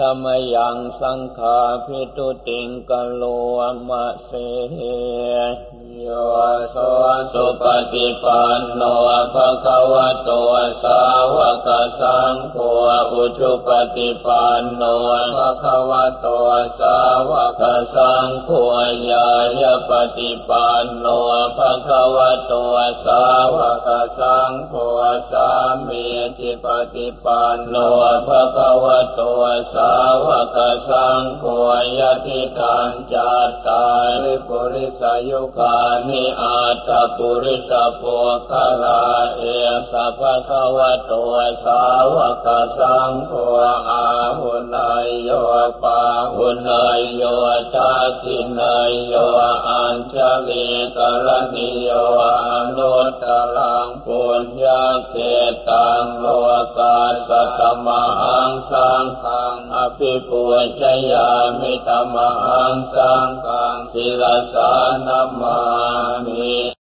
ธรรมยังสังขาพิทุติงกโลมะเสยโส สุปฏิปันโนภะคะวะโตสาวกสังโฆอุชุปฏิปันโนภะคะวะโตสาวกสังโฆยายาปฏิปันโนภะคะวะโตสาวกสังโฆสามีจิปฏิปันโนภะคะวะโตสาวกสังโฆยติทันจัตตาริปุริสายุคานิอาตปุริสโภคลาเอสัพพะวะโตสาวกสังโฆอาหุนายโยปาหุนายโยตาทินายโยอัญชลีกรณิโยอนุตตรังปุญญาเกตังโลกาสัตมหังสังฆังอภิปุจยามิตมหังสังฆังศิลสานามามิ